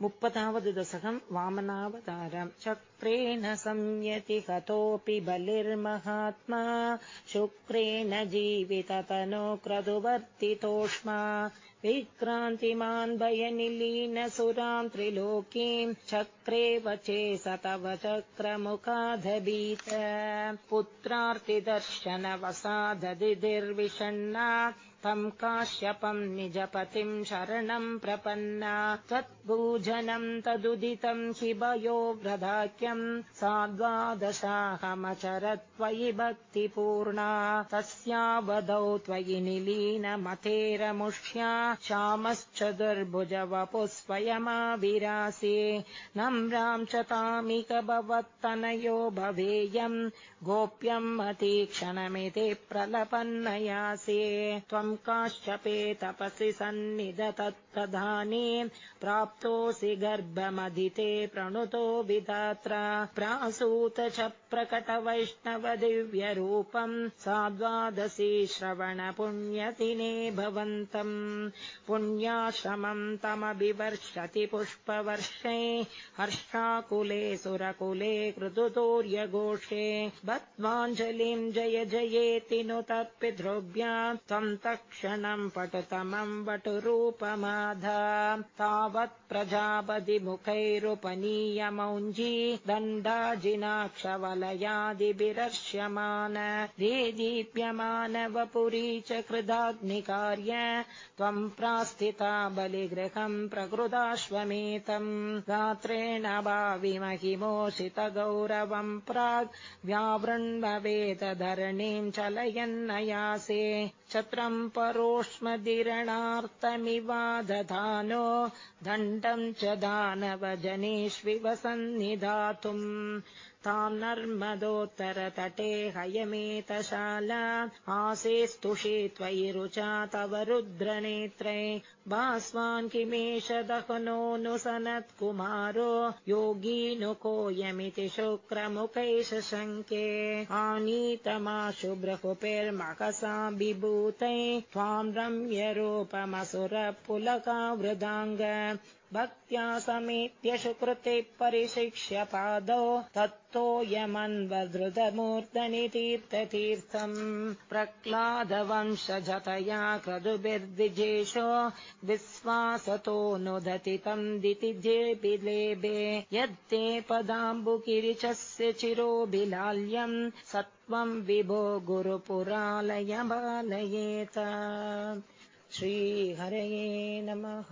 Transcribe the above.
मुप्पतावदशकम् वामनावतारम् चक्रेण संयति हतोऽपि बलिर्महात्मा। शुक्रेण जीविततनो क्रदुवर्तितोष्मा विक्रान्तिमान् भयनिलीनसुराम् त्रिलोकीम् चक्रे वचे स तव चक्रमुखाधबीत। पुत्रार्तिदर्शनवसाददिर्विषण्णा तम् काश्यपम् निजपतिम् शरणम् प्रपन्ना। त्वत्पूजनम् तदुदितम् शिवयो व्रधाख्यम् सा द्वादशाहमचरत्वयि भक्तिपूर्णा। तस्यावधौ त्वयि निलीनमतेरमुष्या दुर्भुज वपुः स्वयमाविरासि नम्राम् च तामिक भवत्तनयो भवेयम् गोप्यम् अतीक्षणमिति प्रलपन्नयासि। त्वम् काश्यपे तपसि सन्निधतत्प्रधाने प्राप्तोऽसि गर्भमदिते प्रणुतो विधात्रा। प्रासूत च प्रकट वैष्णव दिव्यरूपम् सा द्वादशी श्रवण पुण्यतिने भवन्तम् पुण्याश्रमम् तमभिवर्षति पुष्पवर्षे हर्षाकुले सुरकुले कृतुतोर्यघोषे बद्ध्वाञ्जलिम् जय जयेति नु तत्पितृभ्या त्वम् तत्क्षणम् पटुतमम् वटुरूपमाधा। तावत् प्रजापतिमुखैरुपनीयमौञ्जी दण्डाजिनाक्षवलयादिभिरर्ष्यमान। देदीप्यमानवपुरी च कृदाग्निकार्य त्वम् प्रास्थिता बलिगृहम् प्रकृदाश्वमेतम्। गात्रेण भाविमहिमोषित गौरवम् प्राग् व्यावृण्वेतधरणीम् चलयन्नयासे। छत्रम् परोष्मदिरणार्तमिवा दधानो दण्डम् च दानवजनेष्विव सन्निधातुम् ताम् नर्मदोत्तरतटे हयमेतशाला। आसे स्तुषे त्वयि रुचा तव रुद्रनेत्रे। भास्वान् किमेष दहनो नु सनत्कुमारो। योगी कोऽयमिति शुक्रमुखैष शङ्के। आनीतमाशुभ्रकुपिर्मकसा विभूते त्वाम् रम्यरूपमसुरपुलकावृदाङ्ग भक्त्या समेत्य सुकृते परिशिक्ष्य पादौ तत्तोऽयमन्वधृतमूर्धनि तीर्थतीर्थम् प्रह्लादवंशजतया क्रदुभिर्द्विजेषो विश्वासतो नुदति तम् दितिजेऽपि लेभे। यत्ते पदाम्बुकिरिचस्य चिरोऽभिलाल्यम् सत्त्वम् विभो गुरुपुरालय बालयेत श्रीहरये नमः